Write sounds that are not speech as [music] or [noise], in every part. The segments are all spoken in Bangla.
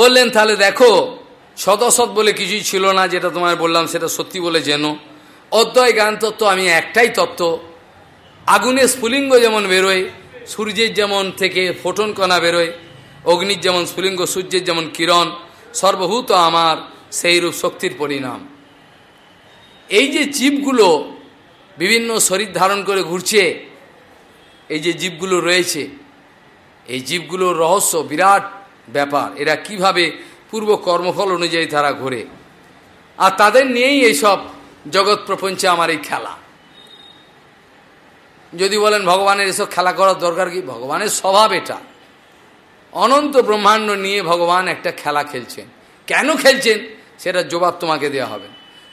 বললেন, তাহলে দেখো, সদসৎ বলে কিছুই ছিল না, যেটা তোমায় বললাম, সেটা সত্যি বলে যেন অদ্বয় জ্ঞান তত্ত্ব আমি একটাই তত্ত্ব। আগুনের স্ফুলিঙ্গ যেমন বেরোয়, সূর্যের যেমন থেকে ফোটন কণা বেরোয়, অগ্নির যেমন স্ফুলিঙ্গ, সূর্যের যেমন কিরণ, সর্বভূত আমার সেই রূপ শক্তির পরিণাম। এই যে জীবগুলো বিভিন্ন শরীর ধারণ করে ঘুরছে, এই যে জীবগুলো রয়েছে, এই জীবগুলোর রহস্য বিরাট। ব্যাপার। এরা কীভাবে পূর্ব কর্মফল অনুযায়ী তারা ঘোরে। আর তাদের নিয়েই এইসব জগৎ প্রপঞ্চে আমার এই খেলা। যদি বলেন, ভগবানের এসব খেলা করার দরকার কি? ভগবানের স্বভাব এটা। অনন্ত ব্রহ্মাণ্ড নিয়ে ভগবান একটা খেলা খেলছেন। কেন খেলছেন? সেটা জবাব তোমাকে দেওয়া হবে।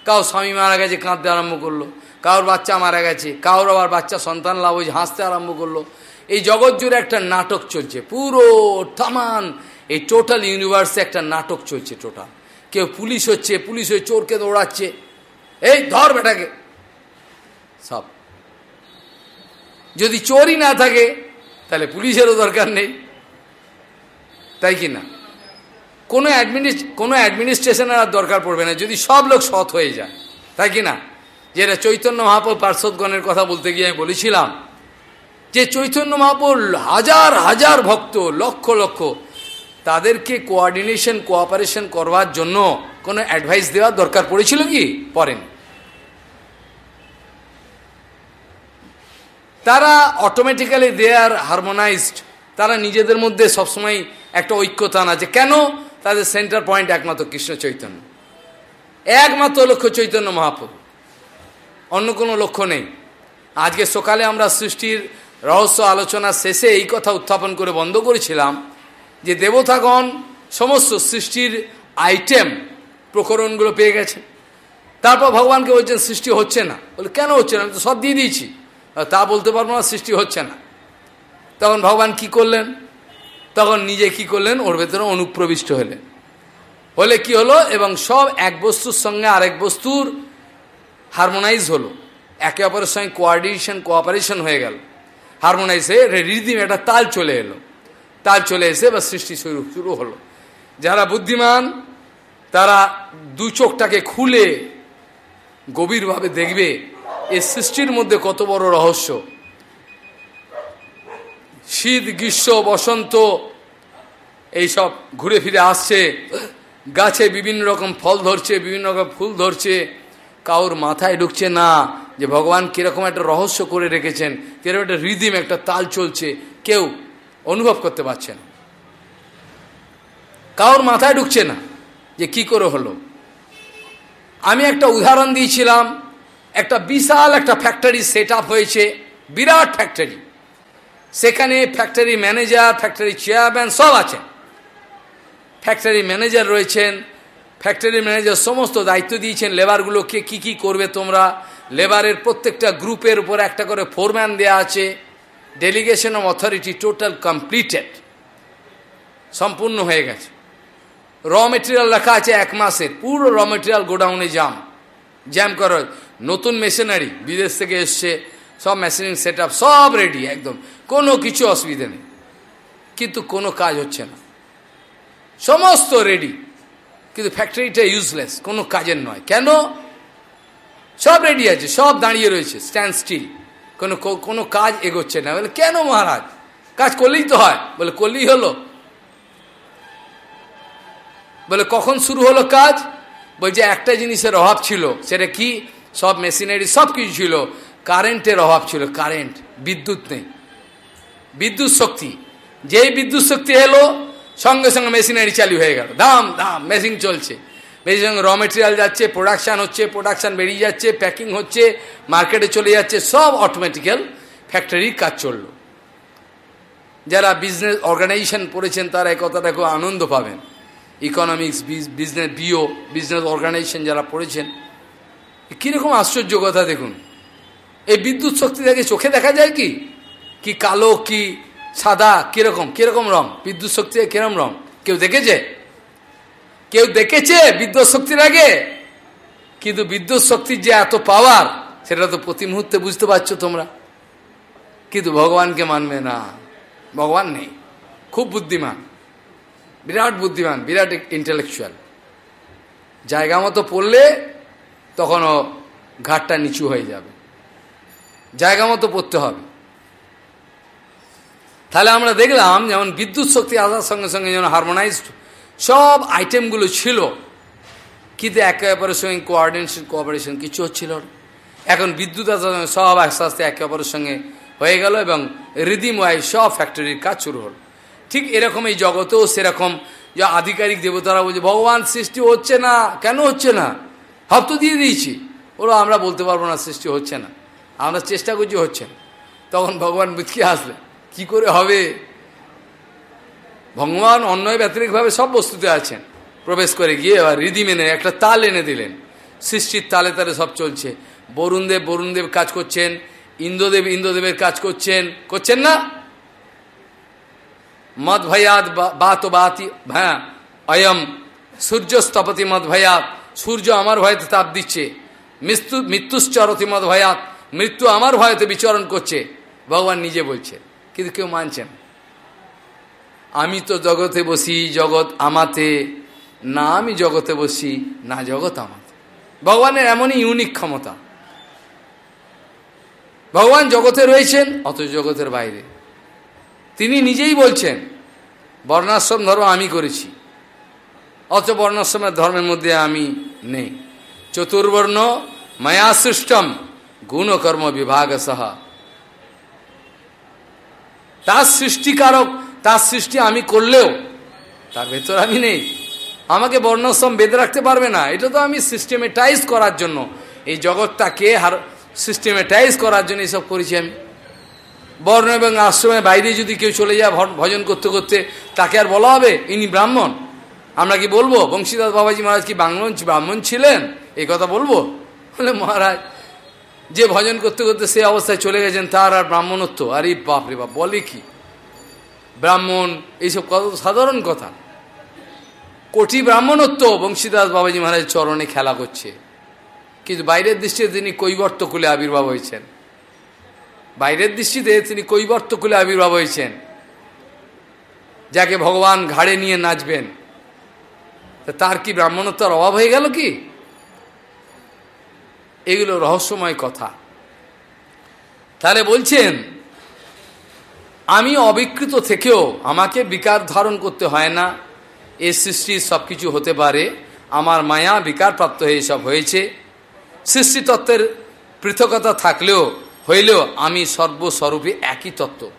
কাউ স্বামী মারা গেছে, কাঁদতে আরম্ভ করল। কারোর বাচ্চা মারা গেছে। কারোর আবার বাচ্চা সন্তান লাভ হাসতে আরম্ভ করল। এই জগৎ জুড়ে একটা নাটক চলছে, পুরো থামান এই টোটাল ইউনিভার্সে একটা নাটক চলছে টোটাল। কেউ পুলিশ হচ্ছে, পুলিশ হয়ে চোরকে দৌড়াচ্ছে। এই ধর বেটাকে। সব। যদি চোরই না থাকে, তাহলে পুলিশেরও দরকার নেই। তাই কি না? কোনো অ্যাডমিনিস, কোনো অ্যাডমিনিস্ট্রেশনের আর দরকার পড়বে না, যদি সব লোক সৎ হয়ে যায়। তাই কি না? যেটা চৈতন্য মহাপুর পার্শ্বদগণের কথা বলতে গিয়ে আমি বলেছিলাম যে চৈতন্য মহাপুর হাজার হাজার ভক্ত, লক্ষ লক্ষ, তাদেরকে কোঅর্ডিনেশন কোঅপারেশন করবার জন্য কোনো অ্যাডভাইস দেওয়ার দরকার পড়েছিল কি? পড়েন। তারা অটোমেটিক্যালি দে আর হারমোনাইজড তারা নিজেদের মধ্যে সবসময় একটা ঐক্যতা আছে। কেন? তাদের সেন্টার পয়েন্ট একমাত্র কৃষ্ণ চৈতন্য। একমাত্র লক্ষ্য চৈতন্য মহাপ্রভু অন্য কোনো লক্ষ্য নেই। আজকে সকালে আমরা সৃষ্টির রহস্য আলোচনা শেষে এই কথা উত্থাপন করে বন্ধ করেছিলাম যে দেবতাগণ সমস্ত সৃষ্টির আইটেম প্রকরণগুলো পেয়ে গেছে। তারপর ভগবানকে বলছেন, সৃষ্টি হচ্ছে না। বলে, কেন হচ্ছে না? তো সব দিয়ে দিয়েছি। তা বলতে পারব না, সৃষ্টি হচ্ছে না। তখন ভগবান কি করলেন? তখন নিজে কি করলেন? ওর ভেতরে অনুপ্রবিষ্ট হলেন। হলে কি হলো? এবং সব এক বস্তুর সঙ্গে আরেক বস্তুর হারমোনাইজ হলো। একে অপরের সঙ্গে কোয়ার্ডিনেশন কোঅপারেশন হয়ে গেল। হারমোনাইজ হয়ে রিদিম একটা তাল চলে এলো। তাল চলে এসে বা সৃষ্টি শুরু শুরু হলো। যারা বুদ্ধিমান, তারা দু চোখটাকে খুলে গভীরভাবে দেখবে এই সৃষ্টির মধ্যে কত বড় রহস্য। শীত, গ্রীষ্ম, বসন্ত, এইসব ঘুরে ফিরে আসছে। গাছে বিভিন্ন রকম ফল ধরছে, বিভিন্ন রকম ফুল ধরছে। কাউর মাথায় ঢুকছে না। যে ভগবান কীরকম একটা রহস্য করে রেখেছেন, কীরকম একটা রিদিম একটা তাল চলছে, কেউ অনুভব করতে পারছে না। কাউর মাথায় ঢুকছে না যে কি করে হলো। আমি একটা উদাহরণ দিয়েছিলাম, একটা বিশাল একটা ফ্যাক্টরি সেট হয়েছে, বিরাট ফ্যাক্টরি সেখানে ফ্যাক্টরি ম্যানেজার ফ্যাক্টরি চেয়ারম্যান সব আছেন ফ্যাক্টরি ম্যানেজার রয়েছেন ফ্যাক্টরি ম্যানেজার সমস্ত দায়িত্ব দিয়েছেন লেবারগুলোকে কি কি করবে তোমরা লেবারের প্রত্যেকটা গ্রুপের উপর একটা করে ফোরম্যান দেওয়া আছে। Delegation of authority total completed সম্পূর্ণ হয়ে গেছে। র মেটেরিয়াল রাখা আছে এক মাসের। পুরো র মেটেরিয়াল গোডাউনে জাম জ্যাম করা। নতুন মেশিনারি বিদেশ থেকে এসছে। সব মেশিনিং সেট সব রেডি একদম। কোনো কিছু অসুবিধা নেই। কিন্তু কোনো কাজ হচ্ছে না। সমস্ত রেডি কিন্তু ফ্যাক্টরিটা ইউজলেস কোনো কাজের নয়। কেন? সব রেডি আছে, সব দাঁড়িয়ে রয়েছে স্ট্যান্ড স্টিল কোনো কোনো কাজ এগোচ্ছে না। বলে, কেন মহারাজ? কাজ করলেই তো হয়। বলে, করলেই হলো। বলে, কখন শুরু হলো কাজ? বলছে একটা জিনিসের অভাব ছিল, সেটা কি? সব মেশিনারি সব কিছু ছিল। কারেন্টের অভাব ছিল কারেন্ট বিদ্যুৎ নেই। বিদ্যুৎ শক্তি, যেই বিদ্যুৎ শক্তি এলো, সঙ্গে সঙ্গে মেশিনারি চালু হয়ে গেল। দাম দাম মেশিন চলছে। সঙ্গে র মেটেরিয়াল যাচ্ছে প্রোডাকশান হচ্ছে প্রোডাকশান বেরিয়ে যাচ্ছে প্যাকিং হচ্ছে মার্কেটে চলে যাচ্ছে, সব অটোমেটিক্যাল ফ্যাক্টরির কাজ চলল। যারা বিজনেস অর্গানাইজেশন পড়েছেন তারা এই কথাটা খুব আনন্দ পাবেন। Economics business BO business organisation যারা পড়েছেন কীরকম আশ্চর্য কথা দেখুন। এই বিদ্যুৎ শক্তি থেকে চোখে দেখা যায় কি? কি কালো, কি সাদা, কীরকম কীরকম রং? বিদ্যুৎ শক্তি কীরকম রং? কেউ দেখেছে? কেউ দেখেছে বিদ্যুৎ শক্তির আগে? কিন্তু বিদ্যুৎ শক্তির যে এত পাওয়ার সেটা তো প্রতি মুহূর্তে বুঝতে পারছ তোমরা। কিন্তু ভগবানকে মানবে না। ভগবান নেই। খুব বুদ্ধিমান। বিরাট বুদ্ধিমান, বিরাট ইন্টেলেকচুয়াল জায়গা মতো পড়লে তখনও ঘাটটা নিচু হয়ে যাবে। জায়গা মতো পড়তে হবে। তাহলে আমরা দেখলাম যেমন বিদ্যুৎ শক্তি আসার সঙ্গে সঙ্গে যেমন হারমোনাইজড সব আইটেমগুলো ছিল। কিন্তু একে অপরের সঙ্গে কোঅর্ডিনেশন কোঅপারেশন কিছু হচ্ছিল এখন বিদ্যুৎ সব আস্তে আস্তে একে অপরের সঙ্গে হয়ে গেল এবং রিদিম ওয়াইজ সব ফ্যাক্টরির কাজ শুরু হল। ঠিক এরকম এই জগতেও সেরকম যে আধিকারিক দেবতারা বলছে, ভগবান সৃষ্টি হচ্ছে না, কেন হচ্ছে না? হব তো দিয়ে দিয়েছি। ওরা আমরা বলতে পারব না সৃষ্টি হচ্ছে না। আমরা চেষ্টা করছি হচ্ছে তখন ভগবান বুঝকে আসলে কি করে হবে? ভগবান অন্যয় ব্যতিরিকভাবে সব বস্তুতে আছেন। প্রবেশ করে গিয়ে এবার রিদিম মেনে একটা তাল এনে দিলেন। সৃষ্টির তালে তালে সব চলছে। বরুণদেব বরুণদেব কাজ করছেন, ইন্দ্রদেব, ইন্দ্রদেবের কাজ করছেন। করছেন না? মদ ভয়াত বাত বাতি হ্যাঁ অয়ম সূর্য স্থপতি মদ ভয়াত সূর্য আমার ভয়তে তাপ দিচ্ছে। মৃত্যু, মৃত্যুশ্চরতি মদ ভয়াত মৃত্যু আমার ভয়তে বিচরণ করছে। ভগবান নিজে বলছে কিন্তু কেউ মানছেন আমি তো জগতে বসি, জগৎ আমাতে। না, আমি জগতে বসি, না, জগৎ আমাতে। ভগবানের এমনই ইউনিক ক্ষমতা। ভগবান জগতে রয়েছেন অত জগতের বাইরে। তিনি নিজেই বলছেন, বর্ণাশ্রম ধর্ম আমি করেছি অত বর্ণাশ্রমের ধর্মের মধ্যে আমি নেই। চতুর্বর্ণ মায়া সৃষ্টম গুণকর্ম বিভাগ সাহা তার সৃষ্টিকারক তার সৃষ্টি আমি করলেও, তার ভেতর আমি নেই। আমাকে বর্ণাশ্রম বেঁধে রাখতে পারবে না। এটা তো আমি সিস্টেমেটাইজ করার জন্য। এই জগৎটাকে হার সিস্টেমেটাইজ করার জন্য এইসব করেছি আমি। বর্ণ এবং আশ্রমের বাইরে যদি কেউ চলে যায় ভজন করতে করতে, তাকে আর বলা হবে, ইনি ব্রাহ্মণ। আমরা কি বলব? বংশীদাস বাবাজি মহারাজ কি বাংলন ব্রাহ্মণ ছিলেন? এই কথা বলব? বলে, মহারাজ, যে ভজন করতে করতে সে অবস্থায় চলে গেছেন, তার আর ব্রাহ্মণত্ব। আর এই বাপ রে বাপ, বলে কি? ব্রাহ্মণ, এইসব কত সাধারণ কথা। কোটি ব্রাহ্মণত্ব বংশীদাস বাবাজি মহারাজ চরণে খেলা করছে। কিন্তু বাইরের দৃষ্টিতে তিনি কৈবর্ত কুলে আবির্ভাব হয়েছেন। বাইরের দৃষ্টিতে তিনি কৈবর্ত কুলে আবির্ভাব হয়েছেন। যাকে ভগবান ঘাড়ে নিয়ে নাচবেন। তার কি ব্রাহ্মণত্বর অভাব হয়ে গেল কি? এগুলো রহস্যময় কথা। তাহলে বলছেন আমি অবিকৃত থেকেও আমাকে বিকার ধারণ করতে হয় না। এ সৃষ্টির সব কিছু হতে পারে। আমার মায়া বিকারপ্রাপ্ত হয়ে সব হয়েছে। সৃষ্টিতত্ত্বের পৃথকতা থাকলেও, হইলেও আমি সর্বস্বরূপে একই তত্ত্ব।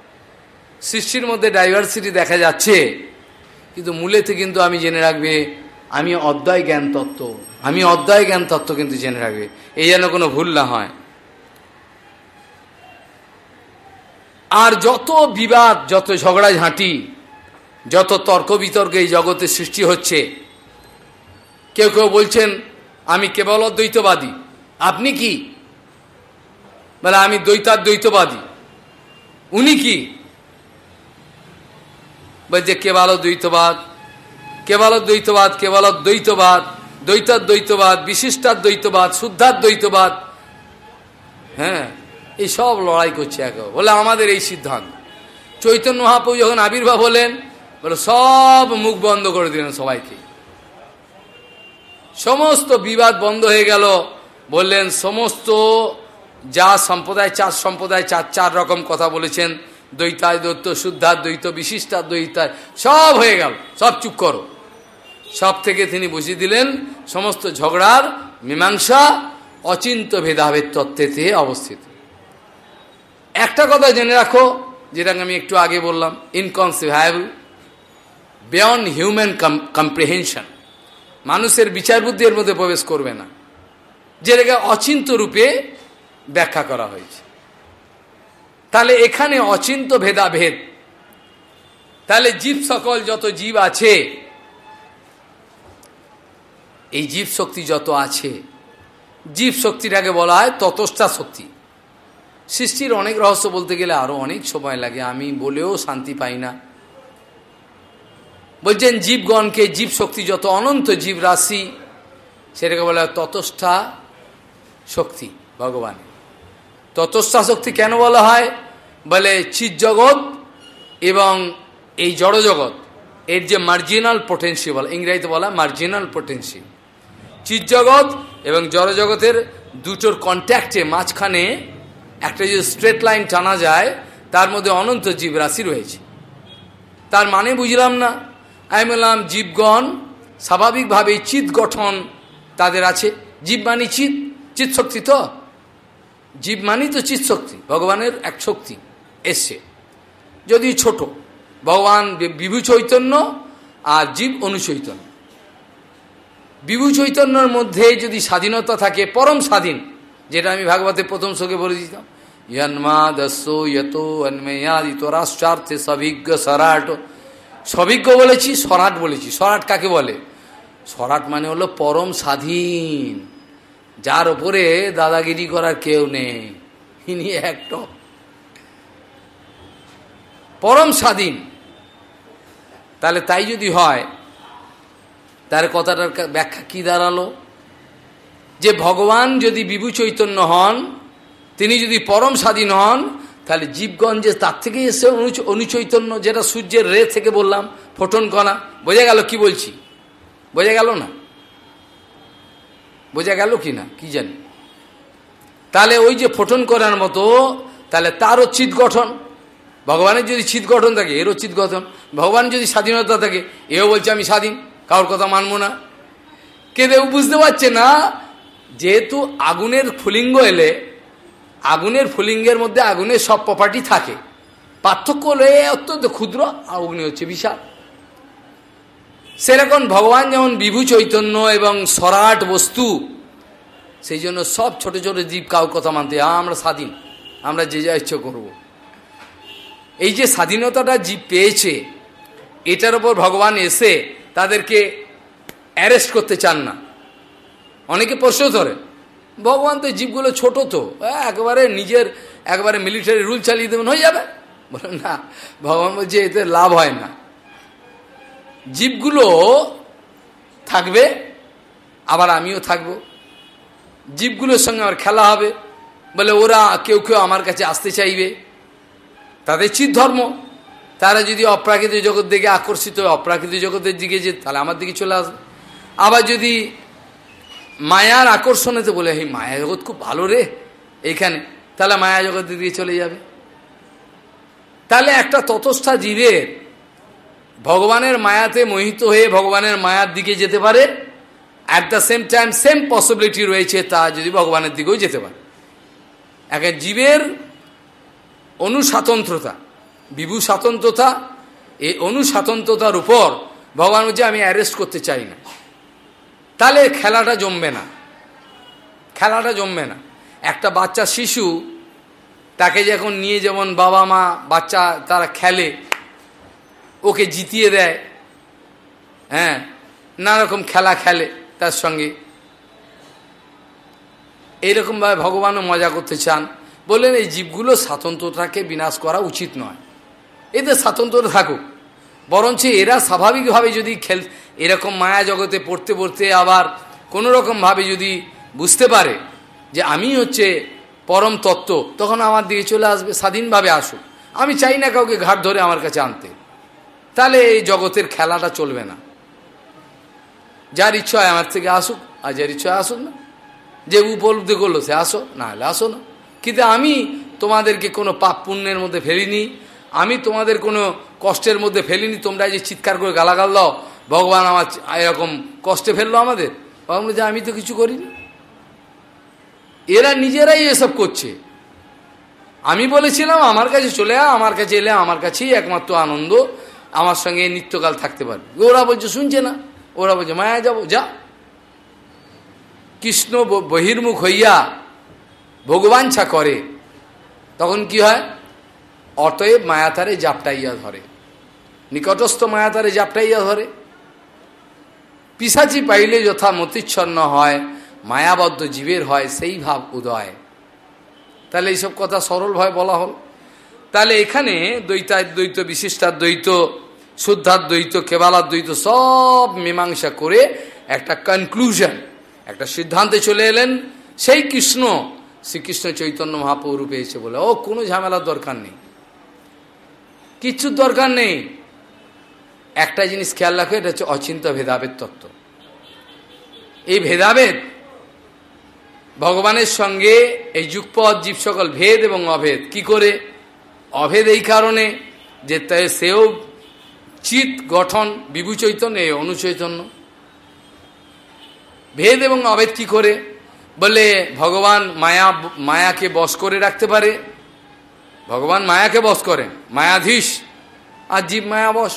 সৃষ্টির মধ্যে ডাইভার্সিটি দেখা যাচ্ছে, কিন্তু মূলেতে কিন্তু আমি জেনে রাখবে, আমি অদ্বয় জ্ঞান তত্ত্ব। আমি অদ্বয় জ্ঞান তত্ত্ব কিন্তু জেনে রাখবে। এই যেন কোনো ভুল না হয়। আর যত বিবাদ, যত ঝগড়া ঝাঁটি যত তর্ক বিতর্ক এই জগতে সৃষ্টি হচ্ছে, কেউ কেউ বলছেন, আমি কেবল অদ্বৈতবাদী। আপনি কি? বলে, আমি দ্বৈতার দ্বৈতবাদী উনি কি? বলছে কেবল দ্বৈতবাদ কেবল দ্বৈতবাদ কেবল দ্বৈতবাদ দ্বৈতার দ্বৈতবাদ বিশিষ্টার দ্বৈতবাদ শুদ্ধার দ্বৈতবাদ হ্যাঁ এই সব লড়াই করছে একে বলে আমাদের এই সিদ্ধান্ত। চৈতন্য মহাপ্রভু যখন আবির্ভাব হলেন, বলে সব মুখ বন্ধ করে দিলেন সবাইকে। সমস্ত বিবাদ বন্ধ হয়ে গেল। বললেন, সমস্ত যা সম্প্রদায় চার সম্প্রদায়, চার চার রকম কথা বলেছেন। দ্বৈতায় দৈত্য, শুদ্ধার দ্বৈত বিশিষ্টার দ্বৈতায় সব হয়ে গেল। সব চুপ করো। সব থেকে তিনি বুঝিয়ে দিলেন, সমস্ত ঝগড়ার, মীমাংসা, অচিন্ত ভেদাভেদ তত্ত্বেতে অবস্থিত। একটা কথা জেনে রাখো, যেটাকে আমি একটু আগে বললাম ইনকনসিভাইবল বিয়ন্ড হিউম্যান কম্প্রিহেনশন মানুষের বিচার বুদ্ধি এর মধ্যে প্রবেশ করবে না। যেটাকে অচিন্ত রূপে ব্যাখ্যা করা হয়েছে। তাহলে এখানে অচিন্ত ভেদাভেদ। তাহলে জীব সকল যত জীব আছে, এই জীব শক্তি যত আছে, জীব শক্তিটাকে বলা হয় ততষ্ঠা শক্তি। সৃষ্টির অনেক রহস্য বলতে গেলে আরও অনেক সময় লাগে, আমি বলেও শান্তি পাই না। বলছেন, জীবগণকে জীব শক্তি যত অনন্ত জীব রাশি, সেটাকে বলা হয় ততষ্ঠা শক্তি, ভগবান। ততস্থা শক্তি কেন বলা হয়? বলে চিৎ জগৎ এবং এই জড়জগৎ, এর যে মার্জিনাল পোটেন্সিয়াল ইংরেজিতে বলা মার্জিনাল পোটেন্সিয়াল চিৎজগৎ এবং জড়জগতের দুটোর কন্ট্যাক্টে মাঝখানে একটা যদি স্ট্রেট লাইন টানা যায়, তার মধ্যে অনন্ত জীব রাশি রয়েছে। তার মানে বুঝলাম না। আমি বললাম, জীবগণ স্বাভাবিকভাবে চিৎ গঠন তাদের আছে। জীব মানি চিৎ চিৎ শক্তি তো। জীব মানি তো চিৎ শক্তি, ভগবানের এক শক্তি এসছে। যদি ছোট, ভগবান বিভু চৈতন্য আর জীব অনুচৈতন্য বিভু চৈতন্যর মধ্যে যদি স্বাধীনতা থাকে, পরম স্বাধীন যেটা আমি ভাগবতের প্রথম শোকে বলে দিতাম ইয়ন্মাদস্য ইয়ত অন্মেয়াদিত রাষ্ট্রার্থে সভিজ্ঞ সরাট। সভিজ্ঞ বলেছি, সরাট বলেছি। সরাট কাকে বলে? সরাট মানে হলো পরম স্বাধীন। যার ওপরে দাদাগিরি করার কেউ নেই। ইনি একটা পরম স্বাধীন। তাহলে তাই যদি হয় তার কথাটার ব্যাখ্যা কি দাঁড়াল? যে ভগবান যদি বিভু চৈতন্য হন, তিনি যদি পরম স্বাধীন হন, তাহলে জীবগঞ্জে তার থেকেই এসে অনুচৈতন্য, যেটা সূর্যের রে থেকে বললাম, ফোটন কণা, বোঝা গেল কি বলছি? বোঝা গেল না? বোঝা গেল কি না? কি জানি? তাহলে ওই যে ফোটন করার মতো, তাহলে তারও চিৎ গঠন। ভগবানের যদি চিৎ গঠন থাকে, এরও চিৎ গঠন। ভগবান যদি স্বাধীনতা থাকে, এও বলছে আমি স্বাধীন, কারোর কথা মানবো না। কেউ বুঝতে পারছে না যেহেতু আগুনের ফুলিঙ্গ এলে, আগুনের ফুলিঙ্গের মধ্যে আগুনের সব প্রপার্টি থাকে। পার্থক্য হলো এ অত্যন্ত ক্ষুদ্র আগুনি হচ্ছে বিশাল। সেরকম ভগবান যেমন বিভু চৈতন্য এবং সরাট বস্তু, সেই জন্য সব ছোট ছোট জীব কাউ কথা মানতে আমরা স্বাধীন, আমরা যে যা ইচ্ছে করব। এই যে স্বাধীনতাটা জীব পেয়েছে, এটার ওপর ভগবান এসে তাদেরকে অ্যারেস্ট করতে চান না। অনেকে প্রশ্ন ধরে ভগবান তো জীবগুলো ছোট তো একবারে নিজের, একবারে মিলিটারি রুল চালিয়ে দেবেন, হয়ে যাবে। বলেন না, ভগবান বলছে এতে লাভ হয় না। জীবগুলো থাকবে, আবার আমিও থাকব। জীবগুলোর সঙ্গে আমার খেলা হবে, বলে ওরা কেউ কেউ আমার কাছে আসতে চাইবে। তাদের চিৎ ধর্ম, তারা যদি অপ্রাকৃতিক জগৎ দিকে আকর্ষিত হয়, অপ্রাকৃতিক জগতের দিকে যে তাহলে আমার দিকে চলে আসবে। আবার যদি মায়ার আকর্ষণেতে বলে এই মায়া জগৎ খুব ভালো রে। এইখানে তাহলে মায়া জগতের দিকে চলে যাবে। তাহলে একটা ততস্থা জীবের ভগবানের মায়াতে মোহিত হয়ে ভগবানের মায়ার দিকে যেতে পারে। At the same time same possibility রয়েছে তা যদি ভগবানের দিকেও যেতে পারে। এক জীবের অনুস্বাতন্ত্রতা বিভু স্বাতন্ত্রতা এই অনুস্বাতন্ত্রতার উপর ভগবান বলছে, আমি অ্যারেস্ট করতে চাই না। তাহলে খেলাটা জমবে না। খেলাটা জমবে না। একটা বাচ্চা শিশু, তাকে যখন নিয়ে যেমন বাবা মা, বাচ্চা তারা খেলে, ওকে জিতিয়ে দেয় হ্যাঁ নানারকম খেলা খেলে তার সঙ্গে। এইরকমভাবে ভগবানও মজা করতে চান। বললেন, এই জীবগুলো স্বাতন্ত্রতাকে বিনাশ করা উচিত নয়। এদের স্বাতন্ত্র থাকুক। বরঞ্চ এরা স্বাভাবিকভাবে যদি খেল এরকম মায়া জগতে পড়তে পড়তে আবার কোনো রকমভাবে যদি বুঝতে পারে যে আমি হচ্ছে পরম তত্ত্ব, তখন আমার দিকে চলে আসবে, স্বাধীনভাবে আসুক। আমি চাই না কাউকে ঘাট ধরে আমার কাছে আনতে। তাহলে এই জগতের খেলাটা চলবে না। যার ইচ্ছা হয় আমার থেকে আসুক, আর যার ইচ্ছা আসুক না। যে উপলব্ধি করল সে আসো, না হলে আসো না। কিন্তু আমি তোমাদেরকে কোনো পাপ পুণ্যের মধ্যে ফেলিনি, আমি তোমাদের কোনো কষ্টের মধ্যে ফেলিনি, তোমরা যে চিৎকার করে গালাগাল দাও ভগবান আমার এরকম কষ্টে ফেলল আমাদের। ভগবান যে, আমি তো কিছু করিনি। এরা নিজেরাই এসব করছে। আমি বলেছিলাম, আমার কাছে চলে আ আমার কাছে এলে আমার কাছেই একমাত্র আনন্দ। আমার সঙ্গে নিত্যকাল থাকতে পারবে। ওরা বলছে, শুনছে না। ওরা বলছে, মায়া যাব, যা। কৃষ্ণ বহির্মুখ হইয়া ভগবানছা করে, তখন কি হয়? অতএব মায়াতারে জাপটাইয়া ধরে। নিকটস্থ মায়াতারে জাপটাইয়া ধরে। পিসাচি পাইলে যথা মতিচ্ছন্ন হয়, মায়াবদ্ধ জীবের হয়, সেই ভাব উদয়। তাহলে এইসব কথা সরলভাবে বলা হল। তাহলে এখানে দ্বৈতাদ্বৈত বিশিষ্টাদ্বৈত শুদ্ধাদ্বৈত কেবালাদ্বৈত সব মীমাংসা করে একটা কনক্লুশন একটা সিদ্ধান্তে চলে এলেন। সেই কৃষ্ণ, শ্রীকৃষ্ণ চৈতন্য মহাপ্রভু পেয়েছে বলে, ও, কোনো ঝামেলার দরকার নেই। কিচ্ছুর দরকার নেই। একটা জিনিস খেয়াল রাখো, এটা হচ্ছে অচিন্ত ভেদাভেদ তত্ত্ব। এই ভেদাভেদ, ভগবানের সঙ্গে এই যুগপদ জীব সকল ভেদ এবং অভেদ, কি করে? অভেদ এই কারণে যে সেও চিত গঠন বিভু চৈতন্য অনুচৈতন্য। ভেদ এবং অভেদ কি করে? বলে ভগবান মায়া, মায়াকে বশ করে রাখতে পারে। ভগবান মায়াকে বশ করেন, মায়াধীশ, আর জীব মায়া বস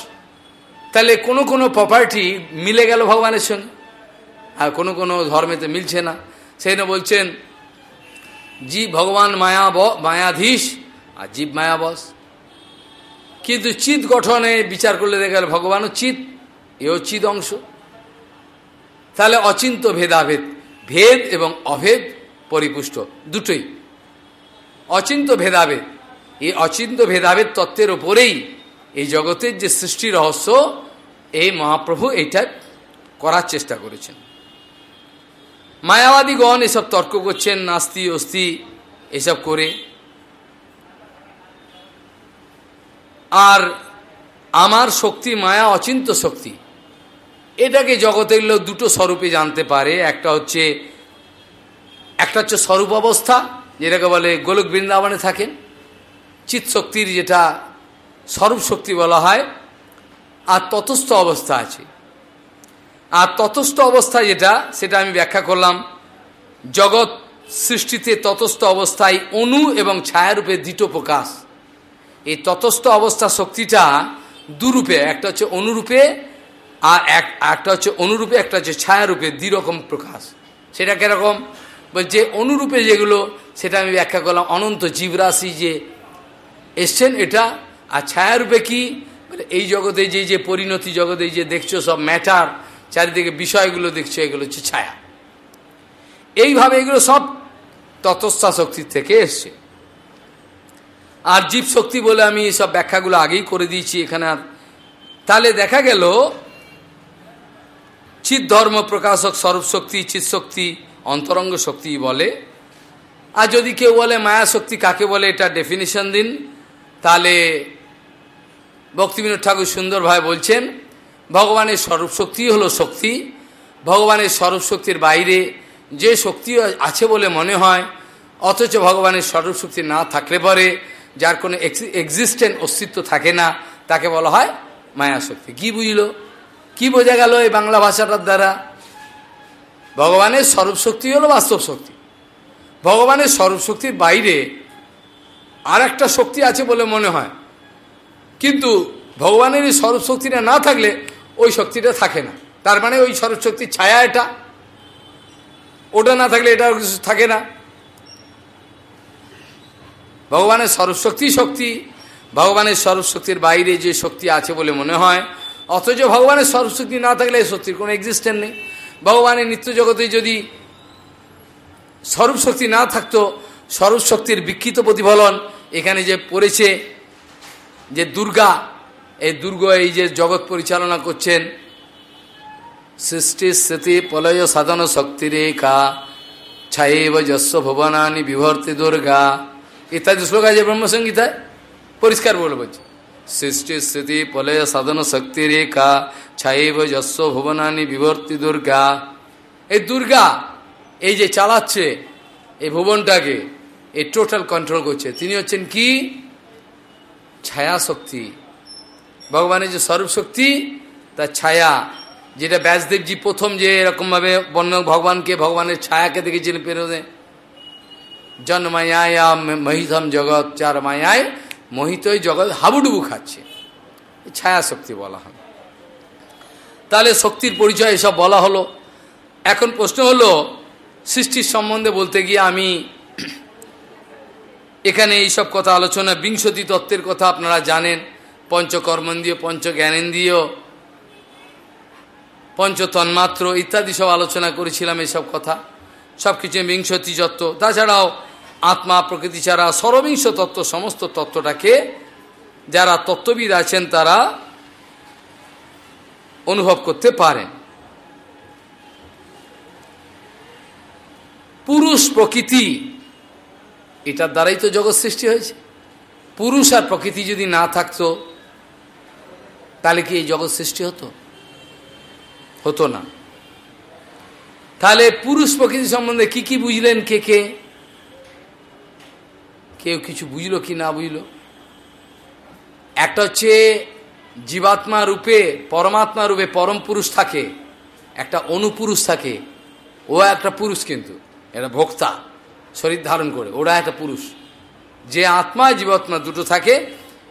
তাহলে কোনো কোনো প্রপার্টি মিলে গেল ভগবানের সঙ্গে। আর কোনো কোনো ধর্মেতে মিলছে না। সেই বলছেন, জীব ভগবান মায়া মায়াধীশ আর জীব মায়া বস। কিন্তু চিত গঠনে বিচার করলে দেখা গেল ভগবানও চিত এও চিত অংশ। তাহলে অচিন্ত ভেদাভেদ, ভেদ এবং অভেদ পরিপুষ্ট দুটোই। অচিন্ত ভেদাভেদ, এই অচিন্ত ভেদাভেদ তত্ত্বের ওপরেই এই জগতের যে সৃষ্টি রহস্য, এই মহাপ্রভু এইটা করার চেষ্টা করেছেন। মায়াবাদীগণ এসব তর্ক করছেন, নাস্তি অস্তি এসব করে। আর আমার শক্তি মায়া, অচিন্ত শক্তি। এটাকে জগতের লোক দুটো স্বরূপে জানতে পারে। একটা হচ্ছে একটা হচ্ছে স্বরূপ অবস্থা, যেটাকে বলে গোলক বৃন্দাবনে থাকেন। চিৎ শক্তির যেটা স্বরূপ শক্তি বলা হয়, আর ততস্থ অবস্থা আছে। আর ততস্থ অবস্থা যেটা, সেটা আমি ব্যাখ্যা করলাম। জগৎ সৃষ্টিতে ততস্থ অবস্থায় অনু এবং ছায়ারূপে দ্বিতীয় প্রকাশ। এই ততস্থ অবস্থা শক্তিটা দুরূপে, একটা হচ্ছে অনুরূপে, আর এক, একটা হচ্ছে অনুরূপে, একটা হচ্ছে ছায়ারূপে দ্বিরকম প্রকাশ। সেটা কীরকম? যে অনুরূপে যেগুলো, সেটা আমি ব্যাখ্যা করলাম। অনন্ত জীবরাশি যে এসছেন এটা, আর ছায়ারূপে কি? এই জগতে যে যে পরিণতি জগতে যে দেখছ সব ম্যাটার চারিদিকে বিষয়গুলো দেখছ, এগুলো হচ্ছে ছায়া। এইভাবে এগুলো সব ততস্থা শক্তির থেকে এসছে। আর জীব শক্তি বলে আমি সব ব্যাখ্যাগুলো আগেই করে দিয়েছি এখানে। আর তাহলে দেখা গেল, চিৎ ধর্ম প্রকাশক স্বরূপ শক্তি, চিৎ শক্তি, অন্তরঙ্গ শক্তি বলে। আর যদি কেউ বলে মায়া শক্তি, কাকে বলে এটা ডেফিনেশন দিন। তাহলে ভক্তিবিনোদ ঠাকুর সুন্দরভাবে বলছেন ভগবানের স্বরূপ শক্তি হলো শক্তি। ভগবানের স্বরূপ শক্তির বাইরে যে শক্তি আছে বলে মনে হয়, অথচ ভগবানের স্বরূপ শক্তি না থাকলে পরে যার কোনো এক্সিস্টেন্ট অস্তিত্ব থাকে না, তাকে বলা হয় মায়া শক্তি। কি বুঝল? কি বোঝা গেল এই বাংলা ভাষাটার দ্বারা? ভগবানের স্বরূপ হলো বাস্তব শক্তি। ভগবানের স্বরূপ শক্তির বাইরে আর একটা শক্তি আছে বলে মনে হয়। কিন্তু ভগবানের এই স্বরূপ না থাকলে ওই শক্তিটা থাকে না। তার মানে ওই স্বরূপ শক্তির ছায়া এটা। ওটা না থাকলে এটা কিছু থাকে না। ভগবানের স্বরূপশক্তি শক্তি, ভগবানের স্বরূপশক্তির বাইরে যে শক্তি আছে বলে মনে হয়, অথচ ভগবানের স্বরূপশক্তি না থাকলে এই শক্তির কোনো এক্সিস্টেন্ট নেই। ভগবানের নিত্য জগতে যদি স্বরূপ শক্তি না থাকতো স্বরূপ শক্তির বিক্ষিত প্রতিফলন এখানে যে পড়েছে, যে দুর্গা এই দুর্গ এই যে জগৎ পরিচালনা করছেন, সৃষ্টি স্থিতি প্রলয় সাধন শক্তিরেখা ছায়েব যস্য ভুবনানি বিভর্তি দুর্গা, ইত্যাদি শ্লোক আছে ব্রহ্মসংগীতায় পরিষ্কার বলে বলছে। সৃষ্টি স্থিতি প্রলয় সাধন শক্তিরেখা ছায়েব যস্য ভুবনানি বিভর্তি দুর্গা। এই দুর্গা এই যে চালাচ্ছে এই ভুবনটাকে, এই টোটাল কন্ট্রোল করছে। তিনি হচ্ছেন কি? ছায়া শক্তি। ভগবানের যে স্বরূপ শক্তি, তার ছায়া, যেটা ব্যাসদেবজি প্রথম যে এরকমভাবে বন্য ভগবানকে, ভগবানের ছায়াকে দেখেছিলেন পেরোদে জন্মায়ায় মহিতম জগৎ, চার মায়ায় মোহিতই জগৎ, হাবুডুবু খাচ্ছে। ছায়া শক্তি বলা হয় তাহলে শক্তির পরিচয় এসব বলা হলো। এখন প্রশ্ন হলো, সৃষ্টির সম্বন্ধে বলতে গিয়ে আমি এখানে এইসব কথা আলোচনা, বিংশতি তত্ত্বের কথা আপনারা জানেন। পঞ্চকর্মেন্দ্রীয় পঞ্চ জ্ঞানেন্দ্রীয় পঞ্চ তন্মাত্র ইত্যাদি সব আলোচনা করেছিলাম এসব কথা। সব কিছু বিংশতি তত্ত্ব তাছাড়াও আত্মা, প্রকৃতি ছাড়া সরবিংশ তত্ত্ব, সমস্ত তত্ত্বটাকে যারা তত্ত্ববিদ আছেন তারা অনুভব করতে পারেন। পুরুষ প্রকৃতি, এটার দ্বারাই তো জগৎ সৃষ্টি হয়েছে। পুরুষ আর প্রকৃতি যদি না থাকতো তাহলে কি এই জগৎ সৃষ্টি হতো? হতো না। তাহলে পুরুষ প্রকৃতি সম্বন্ধে কি কি বুঝলেন কে কে? কেউ কিছু বুঝলো কি না বুঝলো? একটা হচ্ছে জীবাত্মা রূপে, পরমাত্মা রূপে পরম পুরুষ থাকে, একটা অনুপুরুষ থাকে, ও একটা পুরুষ কিন্তু এটা ভোক্তা, শরীর ধারণ করে, ওরা একটা পুরুষ। যে আত্মা, জীবাত্মা দুটো থাকে,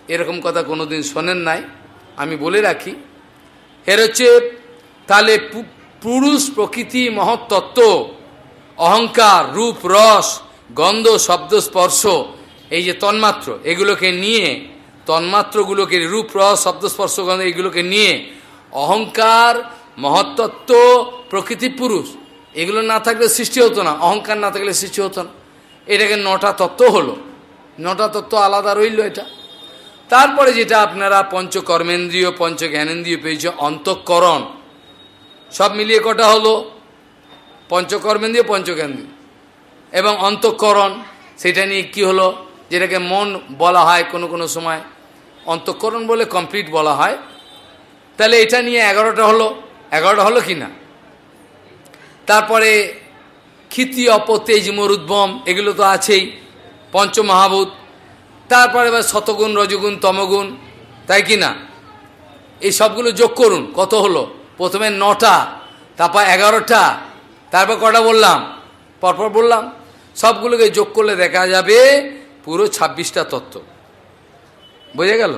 এরকম কথা কোনোদিন শোনেন নাই। আমি বলে রাখি, এর হচ্ছে তাহলে পুরুষ প্রকৃতি মহত্তত্ত্ব, অহংকার, রূপ, রস, গন্ধ, শব্দ, স্পর্শ, এই যে তন্মাত্র, এগুলোকে নিয়ে, তন্মাত্রগুলোকে রূপ, রস, শব্দ, স্পর্শ, গন্ধ, এগুলোকে নিয়ে অহংকার, মহত্তত্ত্ব, প্রকৃতি, পুরুষ, এগুলো না থাকলে সৃষ্টি হতো না, অহংকার না থাকলে সৃষ্টি হতো না। এটাকে নটা তত্ত্ব হলো। নটা তত্ত্ব আলাদা রইল এটা। তারপরে যেটা আপনারা পঞ্চকর্মেন্দ্রীয় পঞ্চ জ্ঞানেন্দ্রীয় পেয়েছে, অন্তঃকরণ। সব মিলিয়ে কটা হলো? পঞ্চকর্মেন্দ্রীয়, পঞ্চজ্ঞানেন্দ্রীয়। এবং অন্তঃকরণ, সেটা নিয়ে কি হলো? যেটাকে মন বলা হয় কোনো কোনো সময়। অন্তঃকরণ বলে কমপ্লিট বলা হয়। তাহলে এটা নিয়ে এগারোটা হলো। এগারোটা হলো কি না? তারপরে ক্ষিতি অপ তেজ মরুদ্বম এগুলো তো আছেই। পঞ্চমহাভূত তারপরে এবার শতগুণ, রজগুণ, তমগুণ, তাই কি না? এই সবগুলো যোগ করুন, কত হলো? প্রথমে নটা, তারপর এগারোটা, তারপর কটা বললাম? পরপর বললাম। সবগুলোকে যোগ করলে দেখা যাবে পুরো ছাব্বিশটা তত্ত্ব। বোঝা গেল?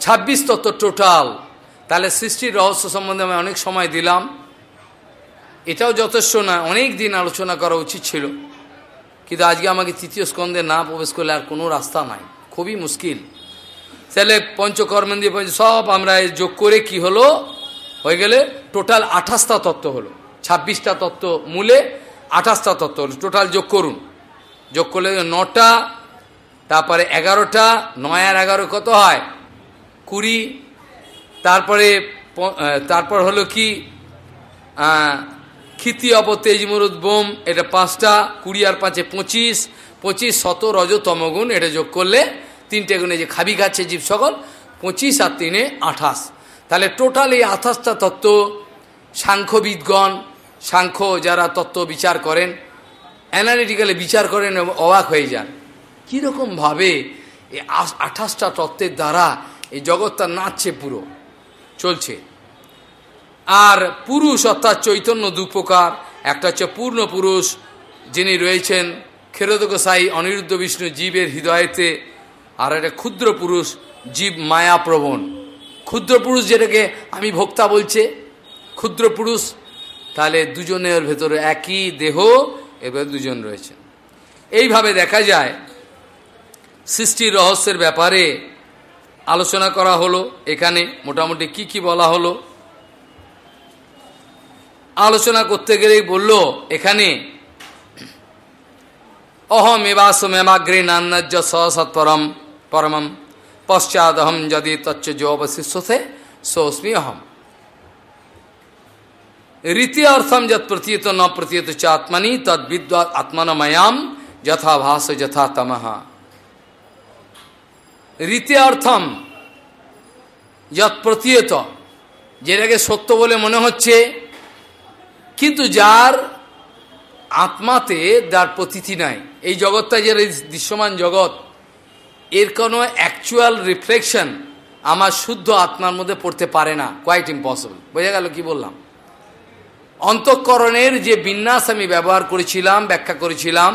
ছাব্বিশ তত্ত্ব টোটাল তাহলে সৃষ্টির রহস্য সম্বন্ধে আমি অনেক সময় দিলাম। এটাও যথেষ্ট না, অনেক দিন আলোচনা করা উচিত ছিল। কিন্তু আজকে আমাকে তৃতীয় স্কন্ধে না প্রবেশ করলে আর কোনো রাস্তা নাই। খুবই মুশকিল। তাহলে পঞ্চকর্মেন্দ্রীয় পঞ্চ সব আমরা যোগ করে কি হলো? হয়ে গেলে টোটাল আঠাশটা তত্ত্ব হলো। ছাব্বিশটা তত্ত্ব মূলে আঠাশটা তত্ত্ব হলো। টোটাল যোগ করুন। যোগ করলে নটা, তারপরে এগারোটা, নয় আর এগারো কত হয়? কুড়ি। তারপরে তারপর হলো কি? ক্ষিতি অপ তেজমরুদ বোম, এটা পাঁচটা, কুড়ি আর পাঁচে পঁচিশ পঁচিশ শত রজ তমগুণ, এটা যোগ করলে তিনটে গুণে যে খাবি খাচ্ছে জীব সকল, পঁচিশ আর তিনে আঠাশ। তাহলে টোটাল এই আঠাশটা তত্ত্ব সাংখ্যবিদগণ, সাংখ্য যারা তত্ত্ব বিচার করেন অ্যানালিটিক্যালি বিচার করেন, অবাক হয়ে যান। কীরকমভাবে এই আঠাশটা তত্ত্বের দ্বারা এই জগৎটা নাচছে পুরো, চলছে? আর পুরুষ অর্থাৎ চৈতন্য দুপ্রকার। একটা হচ্ছে পূর্ণ পুরুষ, যিনি রয়েছেন খেরোদক সাই অনিরুদ্ধ বিষ্ণু জীবের হৃদয়েতে, আর একটা ক্ষুদ্র পুরুষ, জীব মায়াপ্রবণ ক্ষুদ্র পুরুষ যেটাকে আমি ভোক্তা বলছে, ক্ষুদ্র পুরুষ, তাহলে দুজনের ভেতরে একই দেহ, এবার দুজন রয়েছেন। এইভাবে দেখা যায়, সৃষ্টির রহস্যের ব্যাপারে আলোচনা করা হলো এখানে, মোটামুটি কি কি বলা হলো আলোচনা করতে গেলেই বলল, এখানে অহম এবাস মেমাগ্রে নান্নাজ্য সৎপরম পরমম পশ্চাৎহম যদি তচ্চ যোবশিষ্যতে সোস্মি অহম। রীতি অর্থম যত প্রতীয়ত ন প্রতীয়ত চ আত্মানি তদ বিদ্বাদ আত্মানময়াম যথাভাস যথা তমহা রীতি অর্থম যত প্রতীয়ত, যেটাকে সত্য বলে মনে হচ্ছে কিন্তু যার আত্মাতে যার প্রতীতি নাই। এই জগৎটা যে দৃশ্যমান জগৎ, এর কোনো অ্যাকচুয়াল রিফ্লেকশন আমার শুদ্ধ আত্মার মধ্যে পড়তে পারে না। কোয়াইট ইম্পসিবল বোঝা গেল কি বললাম? অন্তঃকরণের যে বিন্যাস আমি ব্যবহার করেছিলাম, ব্যাখ্যা করেছিলাম,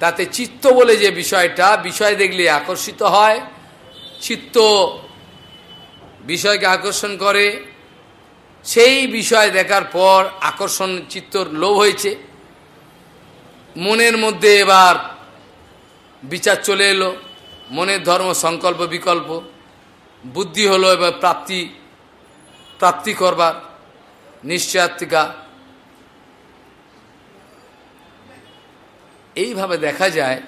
তাতে চিত্ত বলে যে বিষয়টা, বিষয় দেখলে আকর্ষিত হয়। চিত্ত বিষয়কে আকর্ষণ করে সেই বিষয় দেখার পর আকর্ষণ, চিত্তর লোভ হয়েছে। মনের মধ্যে এবার বিচার চলে এলো। মনের ধর্ম, সংকল্প, বিকল্প, বুদ্ধি হলো এবার প্রাপ্তি প্রাপ্তি করবার, নিশ্চয়াত্মিকা। এইভাবে দেখা যায়,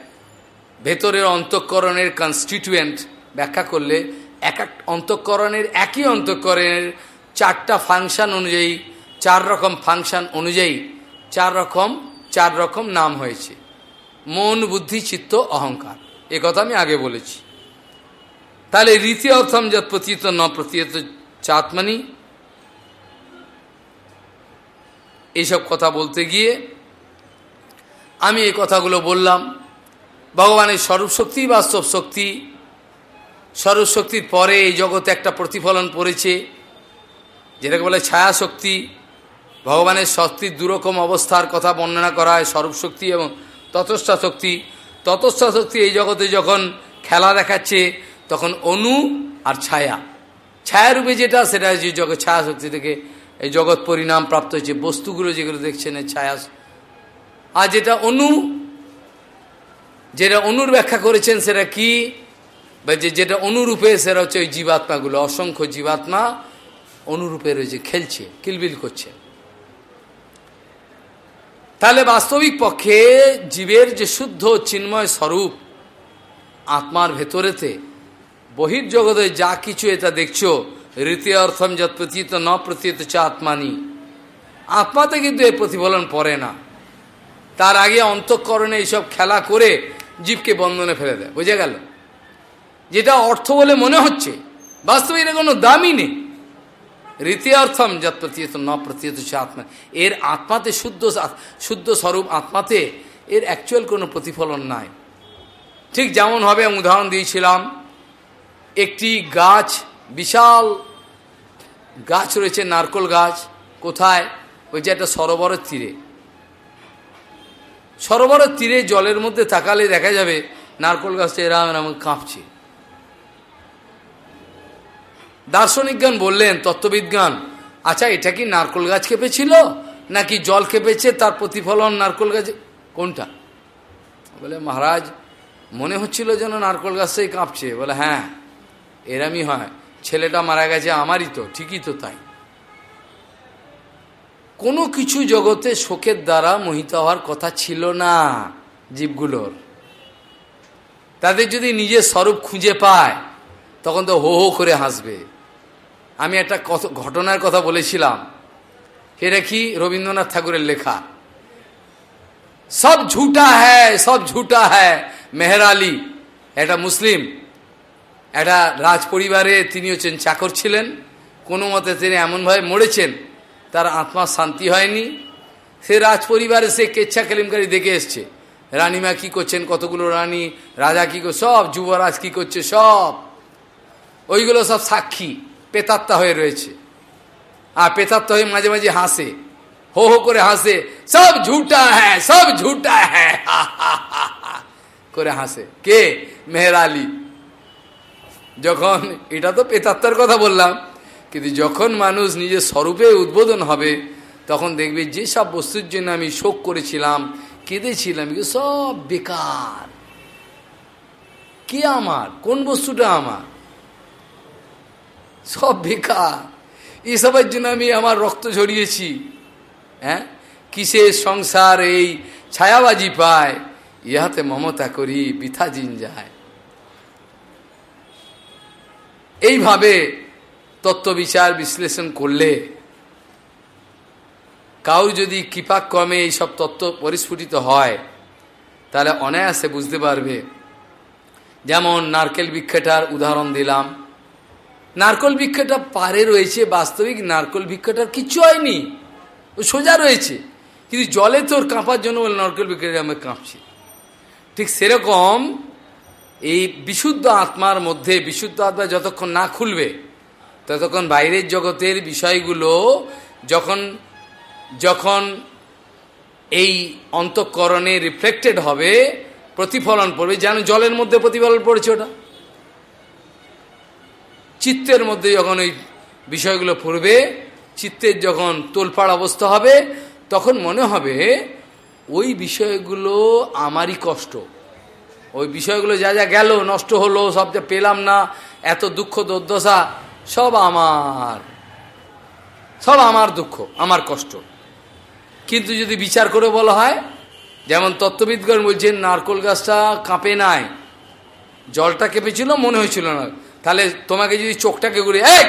ভেতরের অন্তঃকরণের কনস্টিটুয়েন্ট ব্যাখ্যা করলে এক এক অন্তঃকরণের একই অন্তঃকরণের চারটা ফাংশন অনুযায়ী, চার রকম ফাংশন অনুযায়ী চার রকম চার রকম নাম হয়েছে। মন, বুদ্ধি, চিত্ত, অহংকার। এ কথা আমি আগে বলেছি। তাহলে রীতি অর্থম যত প্রতীত ন প্রতীত চাতমানি এইসব কথা বলতে গিয়ে আমি এই কথাগুলো বললাম। ভগবানের স্বরূপ শক্তি বাস্তব শক্তি, স্বরূপ শক্তির পরে এই জগতে একটা প্রতিফলন পড়েছে। যেটাকে বলে ছায়া শক্তি ভগবানের শক্তির দুরকম অবস্থার কথা বর্ণনা করা হয় স্বরূপ শক্তি এবং ততস্থা শক্তি ততস্থা শক্তি এই জগতে যখন খেলা দেখাচ্ছে, তখন অনু আর ছায়া। ছায়ারূপে যেটা, সেটা যে জগৎ ছায়া শক্তি থেকে এই জগৎ পরিণাম প্রাপ্ত হয়েছে। বস্তুগুলো যেগুলো দেখছেন ছায়া আর যেটা অনু, যেটা অনুর ব্যাখ্যা করেছেন, সেটা কি? যেটা অনুরূপে, সেটা হচ্ছে ওই জীবাত্মাগুলো। অসংখ্য জীবাত্মা অনুরূপে রয়েছে, খেলছে কিলবিল করছে। তাহলে বাস্তবিক পক্ষে জীবের যে শুদ্ধ চিন্ময় স্বরূপ আত্মার ভেতরেতে, বহির্জগতে যা কিছু এটা দেখছ, রীতি অর্থম যত প্রতীত ন প্রতীত চা আত্মানি, আত্মাতে কিন্তু এর প্রতিফলন পড়ে না। তার আগে অন্তঃকরণে এইসব খেলা করে জীবকে বন্ধনে ফেলে দেয়। বুঝে গেল? যেটা অর্থ বলে মনে হচ্ছে, বাস্তবে এটা কোনো দামই নেই। রীতি অর্থম যত প্রতীয়ত ন প্রতীয়ত আত্মা। এর আত্মাতে শুদ্ধ শুদ্ধ স্বরূপ আত্মাতে এর অ্যাকচুয়াল কোনো প্রতিফলন নাই। ঠিক যেমন হবে উদাহরণ দিয়েছিলাম, একটি গাছ, বিশাল গাছ রয়েছে, নারকল গাছ, কোথায়? ওই যে একটা সরোবরের তীরে। সরোবরের তীরে জলের মধ্যে তাকালে দেখা যাবে নারকল গাছটা এরাম এরম কাঁপছে। দার্শনিকগণ বললেন তত্ত্ববিজ্ঞান আচ্ছা এটা কি নারকল গাছ কেঁপেছিল? নাকি জল কেঁপেছে, তার প্রতিফলন নারকল গাছে? কোনটা? বলে, মহারাজ, মনে হচ্ছিল যেন নারকল গাছটাই কাঁপছে। বলে হ্যাঁ এরামই হয়। ছেলেটা মারা গেছে, আমারই তো, ঠিকই তো তাই। কোনো কিছু জগতে শোকের দ্বারা মোহিত হওয়ার কথা ছিল না জীবগুলোর। তাদের যদি নিজের স্বরূপ খুঁজে পায়, তখন তো হো হো করে হাসবে। আমি একটা ঘটনার কথা বলেছিলাম। সেটা কি? রবীন্দ্রনাথ ঠাকুরের লেখা। সব ঝুটা হ্যায়, সব ঝুটা হ্যায় মেহরালি একটা মুসলিম, একটা রাজ পরিবারে তিনি হচ্ছেন চাকর ছিলেন। কোনো মতে তিনি এমনভাবে মরেছেন, তার আত্মার শান্তি হয়নি। সে রাজ পরিবারে সে কেচ্ছা কেলিমকারী দেখে এসছে। রানীমা কি করছেন? কতগুলো রানী? রাজা কি সব যুবরাজ কি করছে? সব। ওইগুলো সব সাক্ষী। পেতাত্তা হয়ে রয়েছে। আর পেতাত্তা হয়ে মাঝে মাঝে হাসে। হো হো করে হাসে, সব ঝুটা হ্যাঁ সব ঝুটা হ্যাঁ করে হাসে। কে? মেহরালি যখন, এটা তো পেতাত্তার কথা বললাম, কিন্তু যখন মানুষ নিজের স্বরূপে উদ্বোধন হবে, তখন দেখবে যে সব বস্তুর জন্য আমি শোক করেছিলাম, কেঁদেছিলাম সব বেকার। কে আমার? কোন বস্তুটা আমার? সব বেকার। এসবের জন্য আমি আমার রক্ত ঝরিয়েছি। হ্যাঁ? কিসের সংসার এই? ছায়াবাজি পায়। ইহাতে মমতা করি, বিথা জিন যায়। এইভাবে তত্ত্ব বিচার বিশ্লেষণ করলে কাউ যদি কৃপাক্রমে এইসব তত্ত্ব পরিস্ফুটিত হয়, তাহলে অনায়াসে বুঝতে পারবে। যেমন নারকেল ভিক্ষাটার উদাহরণ দিলাম। নারকল ভিক্ষাটা পারে রয়েছে, বাস্তবিক নারকল ভিক্ষাটার কিচ্ছু হয়নি। ও সোজা রয়েছে। কিন্তু জলে তোর কাঁপার জন্য বলে নারকেল ভিক্ষাটা আমি কাঁপছি। ঠিক সেরকম এই বিশুদ্ধ আত্মার মধ্যে, বিশুদ্ধ আত্মা যতক্ষণ না খুলবে, ততক্ষণ বাইরের জগতের বিষয়গুলো যখন যখন এই অন্তঃকরণে রিফ্লেক্টেড হবে, প্রতিফলন পড়বে। যেন জলের মধ্যে প্রতিফলন পড়েছে ওটা। চিত্তের মধ্যে যখন ওই বিষয়গুলো পড়বে, চিত্তের যখন তোলপাড় অবস্থা হবে, তখন মনে হবে, ওই বিষয়গুলো আমারই কষ্ট। ওই বিষয়গুলো যা যা গেল, নষ্ট হলো, সব যা পেলাম না, এত দুঃখ, দুর্দশা, সব আমার। সব আমার দুঃখ, আমার কষ্ট। কিন্তু যদি বিচার করে বলা হয়, যেমন তত্ত্ববিদগণ বলছেন, নারকোল গাছটা কাঁপে নাই, জলটা কেঁপেছিল, মনে হয়েছিল না। তাহলে তোমাকে যদি চোখটাকে ঘুরে এক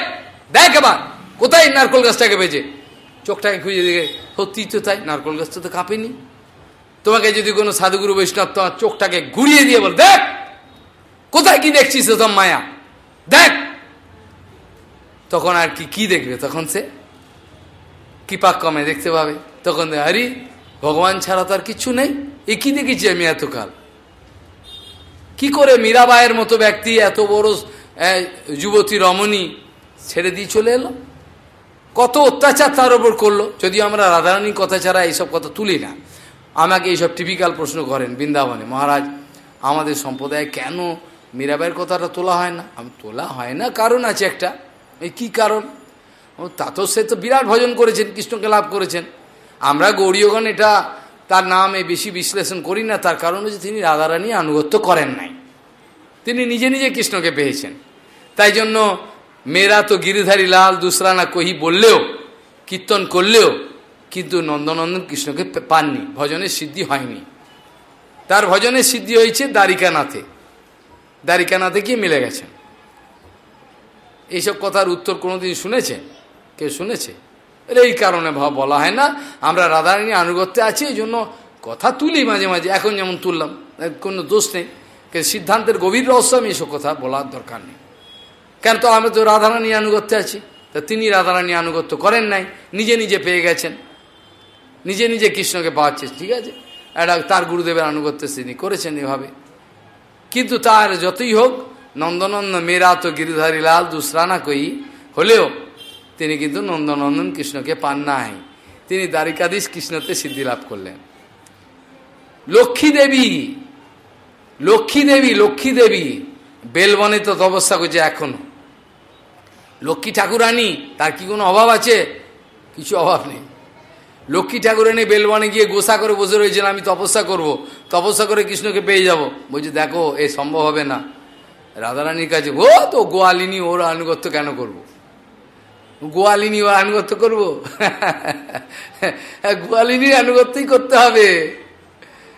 দেখ এবার কোথায় নারকোল গাছটাকে বেজে চোখটাকে খুঁজে দিকে সত্যি তো তাই, নারকোল গাছটা তো কাঁপেনি। তোমাকে যদি কোনো সাধুগুরু বৈষ্ণব তোমার চোখটাকে ঘুরিয়ে দিয়ে বল, দেখ, কোথায় কি দেখছিস তোম মায়া? দেখ। তখন আর কি কি দেখবে তখন সে? কৃপা কমে দেখতে পাবে। তখন আরে, ভগবান ছাড়া তো আর কিছু নেই। এ কি দেখেছি আমি এতকাল? কি করে মীরাবাইয়ের মতো ব্যক্তি, এত বড় যুবতী রমণী ছেড়ে দিয়ে চলে এলো। কত অত্যাচার তার ওপর করল। যদিও আমরা রাধারানীর কথা ছাড়া এইসব কথা তুলি না। আমাকে এইসব টিপিক্যাল প্রশ্ন করেন, বৃন্দাবনে, মহারাজ, আমাদের সম্প্রদায়ে কেন মীরাবাইয়ের কথাটা তোলা হয় না? আমি, তোলা হয় না, কারণ আছে একটা। এই কি কারণ? তা তো সে তো বিরাট ভজন করেছেন, কৃষ্ণকে লাভ করেছেন। আমরা গৌরীয়গণ এটা, তার নামে বেশি বিশ্লেষণ করি না, তার কারণ হচ্ছে তিনি রাধারানী আনুগত্য করেন নাই। তিনি নিজে নিজে কৃষ্ণকে পেয়েছেন। তাই জন্য মেয়েরা তো গিরিধারী লাল দুসরানা কহি বললেও, কীর্তন করলেও, কিন্তু নন্দনন্দন কৃষ্ণকে পাননি, ভজনের সিদ্ধি হয়নি। তার ভজনের সিদ্ধি হয়েছে দ্বারিকানাথে। দ্বারিকানাথে গিয়ে মিলে গেছেন। এইসব কথার উত্তর কোনোদিন শুনেছে? কেউ শুনেছে? এই কারণে ভাব বলা হয় না, আমরা রাধারানী আনুগত্যে আছি, এই জন্য কথা তুলি মাঝে মাঝে, এখন যেমন তুললাম, কোনো দোষ নেই। সিদ্ধান্তের গভীর রহস্য আমি এসব কথা বলার দরকার নেই। কেন তো আমরা তো রাধারানী আনুগত্যে আছি? তা তিনি রাধারানী আনুগত্য করেন নাই, নিজে নিজে পেয়ে গেছেন। নিজে নিজে কৃষ্ণকে পাওয়াচ্ছে ঠিক আছে? একটা তার গুরুদেবের আনুগত্য তিনি করেছেন এভাবে। কিন্তু তার যতই হোক নন্দনন্দ মেরা তো গিরিধারী লাল দুসরানা কই, হলেও তিনি কিন্তু নন্দনন্দন কৃষ্ণকে পান নাই। তিনি দ্বারিকাধীশ কৃষ্ণতে সিদ্ধি লাভ করলেন। লক্ষ্মী দেবী লক্ষ্মী দেবী লক্ষ্মী দেবী, বেলবনে তো তপস্যা করছে এখনও। লক্ষ্মী ঠাকুরানী, তার কি কোনো অভাব আছে? কিছু অভাব নেই। লক্ষ্মী ঠাকুরানী বেলবনে গিয়ে গোসা করে বসে রয়েছেন, আমি তপস্যা করব। তপস্যা করে কৃষ্ণকে পেয়ে যাব। বলছি, দেখো, এ সম্ভব হবে না। রাধারানীর কাছে, ও, তো গোয়ালিনী ওর আনুগত্য কেন করব। গোয়ালিনী ওর আনুগত্য করব? [laughs] গোয়ালিনীর আনুগত্যই করতে হবে।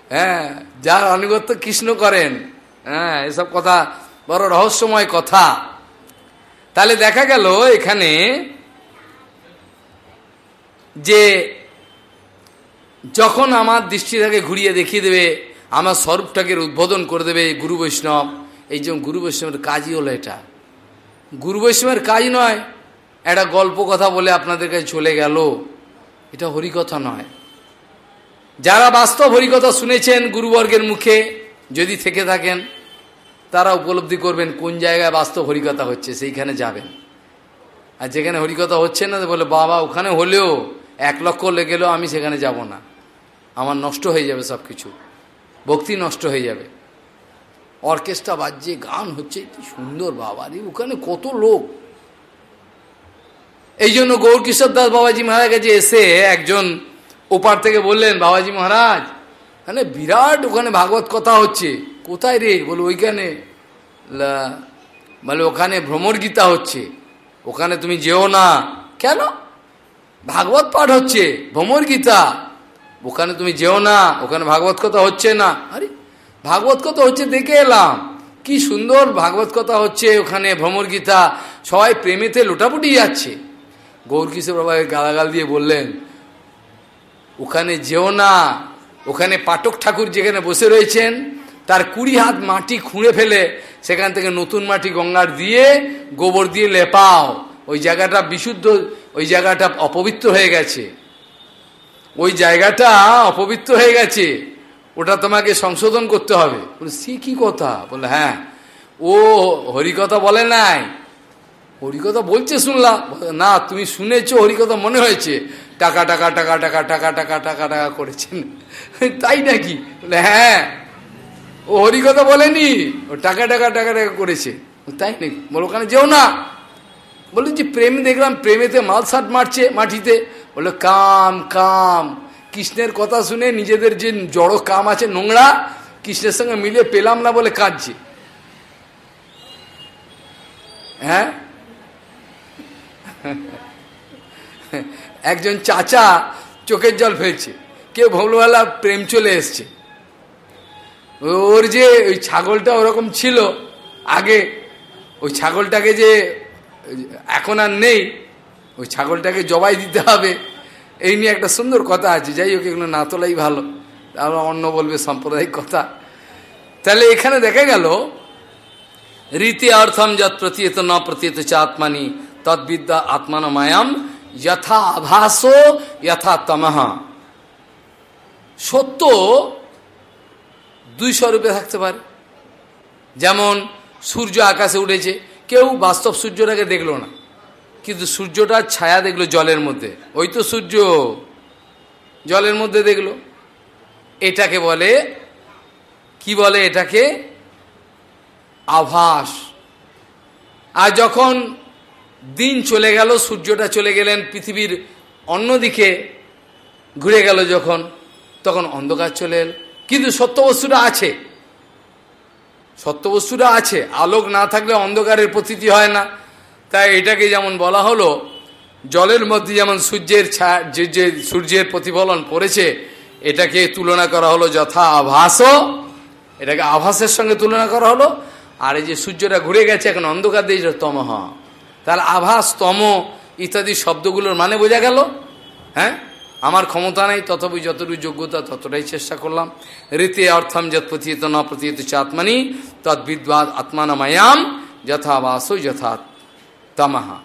হ্যাঁ যার আনুগত্য কৃষ্ণ করেন। হ্যাঁ এসব কথা বড় রহস্যময় কথা। তাহলে দেখা গেল এখানে যে যখন আমার দৃষ্টিটাকে ঘুরিয়ে দেখিয়ে দেবে, আমার স্বরূপটাকে উদ্বোধন করে দেবে গুরু বৈষ্ণব, এই যে গুরু বৈষ্ণবের কাজই হলো এটা। গুরু বৈষ্ণবের কাজ নয়, একটা গল্প কথা বলে আপনাদের কাছে চলে গেল। এটা হরিকথা নয়। যারা বাস্তব হরিকথা শুনেছেন গুরুবর্গের মুখে, যদি থেকে থাকেন তারা উপলব্ধি করবেন কোন জায়গায় বাস্তব হরিকথা হচ্ছে, সেইখানে যাবেন। আর যেখানে হরিকথা হচ্ছে না, বলে, বাবা, ওখানে হলেও এক লক্ষ লেগেলেও আমি সেখানে যাব না। আমার নষ্ট হয়ে যাবে সব কিছু ভক্তি নষ্ট হয়ে যাবে। অর্কেস্ট্রা বাজছে গান হচ্ছে, কি সুন্দর, বাবা রে, ওখানে কত লোক। এই জন্য গৌরকিশোর দাস বাবাজি মহারাজ কাছে এসে একজন ওপার থেকে বললেন, বাবাজি মহারাজ মানে বিরাট ওখানে ভাগবত কথা হচ্ছে। কোথায় রে? বলে, ওইখানে। বলে, ওখানে ভ্রমর গীতা হচ্ছে। ওখানে তুমি যেও না। কেন? ভাগবত পাঠ হচ্ছে, ভ্রমর গীতা। ওখানে তুমি যেও না, ওখানে ভাগবত কথা হচ্ছে না। আরে, ভাগবত কথা হচ্ছে দেখে এলাম। কি সুন্দর ভাগবত কথা হচ্ছে ওখানে, ভ্রমর গীতা। সবাই প্রেমেতে লোটাপুটি যাচ্ছে। গৌরকিশোর বাবাকে গালাগাল দিয়ে বললেন, ওখানে যেও না, ওখানে পাঠক ঠাকুর যেখানে বসে রয়েছেন তার কুড়ি হাত মাটি খুঁড়ে ফেলে সেখান থেকে নতুন মাটি গঙ্গার দিয়ে গোবর দিয়ে লেপাও। ওই জায়গাটা বিশুদ্ধ, ওই জায়গাটা অপবিত্র হয়ে গেছে। ওই জায়গাটা অপবিত্র হয়ে গেছে। ওটা তোমাকে সংশোধন করতে হবে। বলে, সে কি কথা? বলে হ্যাঁ। ও হরিকথা বলে নাই। হরিকথা বলছে শুনলাম। না, তুমি শুনেছো, হরিকথা মনে হয়েছে। টাকা টাকা টাকা টাকা টাকা টাকা টাকা টাকা করেছেন। তাই নাকি? বলে হ্যাঁ। ও হরিকথা বলেনি? ও টাকা টাকা টাকা টাকা করেছে। তাই নাকি? বলো, ওখানে যেও না। বলল যে প্রেম দেখলাম, প্রেমেতে মাল সাট মারছে মাটিতে। বলল, কাম কাম। কৃষ্ণের কথা শুনে নিজেদের যে জড়ো কাম আছে নোংরা, কৃষ্ণের সঙ্গে মিলে পেলাম না বলে কাঁদছে। হ্যাঁ? একজন চাচা চোখের জল ফেলছে। কেউ ভোলবেলা প্রেম চলে এসছে। ওর যে ওই ছাগলটা ওরকম ছিল, আগে ওই ছাগলটাকে যে, এখন আর নেই, ওই ছাগলটাকে জবাই দিতে হবে। এই নিয়ে একটা সুন্দর কথা আছে, যাই হোক এগুলো না তোলাই ভালো। তাহলে অন্য বলবে সাম্প্রদায়িক কথা। তাহলে এখানে দেখা গেল, রীতি অর্থম যত প্রতীয়ত ন প্রতীয়ত চ আত্মানি তদ্বিদ্যা আত্মান মায়াম, যথা আভাস, যথা তমহ। সত্য দুই স্বরূপে থাকতে পারে। যেমন সূর্য আকাশে উঠেছে, কেউ বাস্তব সূর্যটাকে দেখল না, কিন্তু সূর্যটার ছায়া দেখল জলের মধ্যে। ওই তো সূর্য জলের মধ্যে দেখল। এটাকে বলে, কি বলে এটাকে? আভাস। আর যখন দিন চলে গেল, সূর্যটা চলে গেলেন পৃথিবীর অন্যদিকে, ঘুরে গেল যখন, তখন অন্ধকার চলে এল। কিন্তু সত্য বস্তুটা আছে। সত্য বস্তুটা আছে। আলোক না থাকলে অন্ধকারের প্রতীতি হয় না। তাই এটাকে যেমন বলা হলো, জলের মধ্যে যেমন সূর্যের ছা যে যে সূর্যের প্রতিফলন পড়েছে, এটাকে তুলনা করা হলো যথা আভাসও। এটাকে আভাসের সঙ্গে তুলনা করা হলো। আর এই যে সূর্যটা ঘুরে গেছে, এখন অন্ধকার দিয়ে তমহ তার আভাস, তম ইত্যাদি শব্দগুলোর মানে বোঝা গেল? হ্যাঁ? আমার ক্ষমতা নেই, তথাপি যতটুকু যোগ্যতা, ততটাই চেষ্টা করলাম। রীতি অর্থম যত প্রতীয়ত ন প্রতীয়ত চাত্মানি তৎ বিদ্বাদ আত্মানামায়াম যথা বাস যথা তমাহা।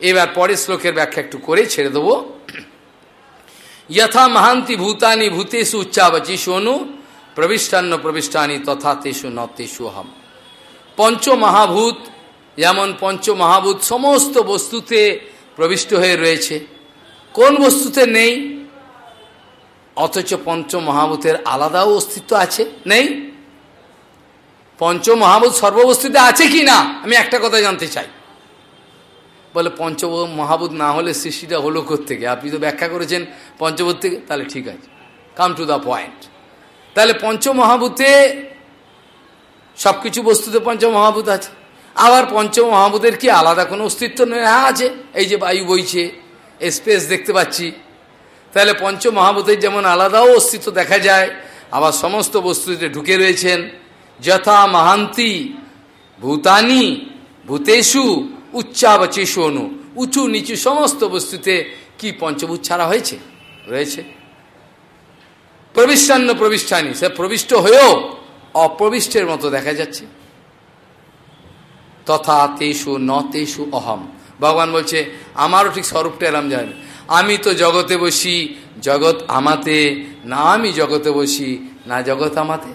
এবার পরের শ্লোকের ব্যাখ্যা একটু করে ছেড়ে দেবো। যথা মহান্তি ভূতানি ভূতেষু উচ্চাবচি শোনু, প্রবিষ্টান্ন প্রবিষ্টানি তথা তেষু ন তেষু অহম। পঞ্চমহাভূত যেমন পঞ্চমহাভূত সমস্ত বস্তুতে প্রবিষ্ট হয়ে রয়েছে। কোন বস্তুতে নেই? অথচ পঞ্চমহাভূতের আলাদাও অস্তিত্ব আছে, নেই? পঞ্চমহাভূত সর্ববস্তুতে আছে কি না? আমি একটা কথা জানতে চাই। বলে পঞ্চ মহাভূত না হলে সৃষ্টিটা হলো থেকে আপনি তো ব্যাখ্যা করেছেন পঞ্চভূত থেকে, তাহলে ঠিক আছে। কাম টু দ্য পয়েন্ট তাহলে পঞ্চমহাভূতে সব কিছু বস্তুতে পঞ্চমহাভূত আছে। আবার পঞ্চমহাভূতের কি আলাদা কোনো অস্তিত্ব নেই? হ্যাঁ আছে। এই যে বায়ু বইছে স্পেস দেখতে পাচ্ছি। তাহলে পঞ্চমহাভূতের যেমন আলাদাও অস্তিত্ব দেখা যায়, আবার সমস্ত বস্তুতে ঢুকে রয়েছেন। যথা মহান্তি ভূতানি ভূতেশু উচ্চাবচেষু অনু উঁচু নিচু সমস্ত বস্তুতে কি পঞ্চভূত ছাড়া হয়েছে? রয়েছে। প্রবিষ্টান্ন প্রবিষ্টানি সে প্রবিষ্ট হয়েও অপ্রবিষ্টের মতো দেখা যাচ্ছে। তথা তেষু ন তেষু অহম। ভগবান বলছে, আমারও ঠিক স্বরূপটা এলাম জানি আমি তো জগতে বসি, জগৎ আমাতে। না আমি জগতে বসি, না জগৎ আমাতে।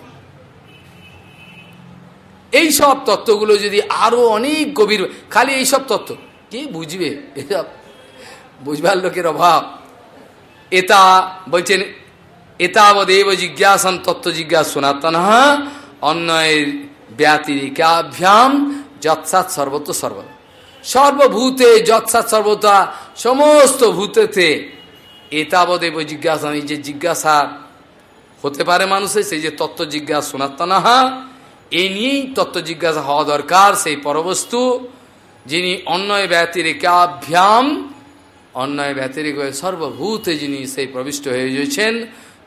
এই সব তত্ত্বগুলো যদি আরও অনেক গভীর, খালি এই সব তত্ত্ব, কে বুঝবে? এসব বুঝবার লোকের অভাব। এটা বলছেন, এতাবদেব জিজ্ঞাসন তত্ত্ব জিজ্ঞাসা সনাতন অন্যয়ের ব্যতিরিকাভ্যাম, যৎসাৎ সর্বত সর্বদা। সর্বভূতে, যৎসাৎ সর্বতা সমস্ত ভূতেতে। এতাবদেব জিজ্ঞাসা এই যে জিজ্ঞাসা হতে পারে মানুষের, সেই যে তত্ত্ব জিজ্ঞাসা সনাতনাহা এই নিয়েই তত্ত্ব জিজ্ঞাসা হওয়া দরকার, সেই পরবস্তু। যিনি অন্যয় ব্যতিরেকাভ্যাম অন্যয় ব্যতিরিক হয়ে সর্বভূতে যিনি সেই প্রবিষ্ট হয়ে গিয়েছেন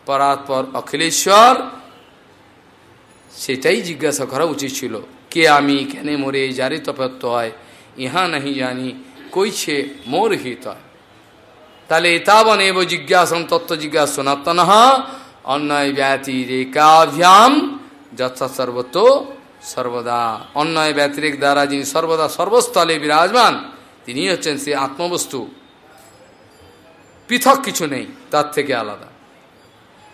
পরাৎপর অখিলেশ্বর, সেটাই জিজ্ঞাসা করা উচিত ছিল। কে আমি, কেন মরে, যারে তপত্য হয় ইহা নাহি জানি, কইছে, মোর হিত। হয় তাহলে এতাবন এব জিজ্ঞাসন, তত্ত্ব জিজ্ঞাসা সনাতন অন্যয় ব্যতিরেকাভ্যাম যথা সর্বত সর্বদা। অন্যয় ব্যতিরেক দ্বারা যিনি সর্বদা সর্বস্থলে বিরাজমান, তিনি হচ্ছেন সে আত্মবস্তু। পৃথক কিছু নেই, তার থেকে আলাদা।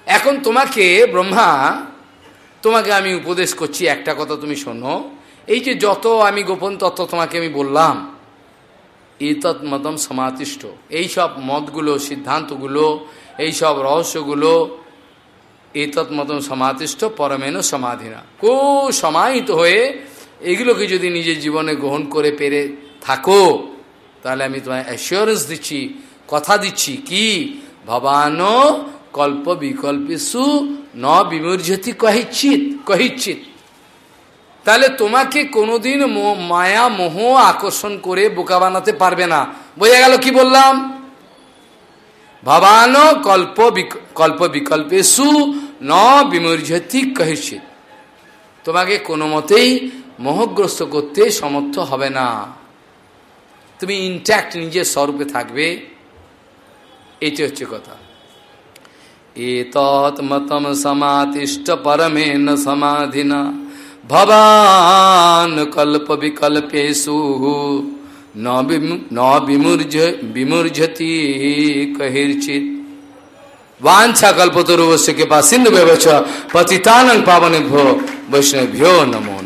এখন তোমাকে ব্রহ্মা, তোমাকে আমি উপদেশ করছি, একটা কথা তুমি শোনো। এই যে যত আমি গোপন তত্ত্ব তোমাকে আমি বললাম তৎ মতম সমাতিষ্ঠ। এইসব মতগুলো, সিদ্ধান্তগুলো এইসব রহস্যগুলো এতৎ মতন সমাতিষ্ঠ, পরমেন সমাধিনা। কো সমাহিত হয়ে এগুলোকে যদি নিজের জীবনে গ্রহণ করে পেরে থাকো, তাহলে আমি তোমায় অ্যাসিওরেন্স দিচ্ছি, কথা দিচ্ছি কি? ভবান কল্প বিকল্পেশু ন বিমূর্যতি কহিচ্ছিত কহিচ্ছিত। তাহলে তোমাকে কোনোদিন মায়া মোহ আকর্ষণ করে বোকা বানাতে পারবে না। বোঝা গেল কি বললাম? ভবান কল্প কল্প বিকল্পে সু ন বিমূর্যতি কহেছে তোমাকে কোনো মতেই মোহগ্রস্ত করতে সমর্থ হবে না। তুমি ইনট্যাক্ট নিজের স্বরূপে থাকবে। এটি হচ্ছে কথা। এতৎ মতম সমাতিষ্ঠ পরমেন সমাধিনা। ভবান কল্প বিকল্পেশু ন বিমূর্জ বিমূর্জতি কহির্চিত वाछा कल्पतरुवश्य के पास सिंधु व्यवच पतितानंग पावन भो वैष्णव्यो नमो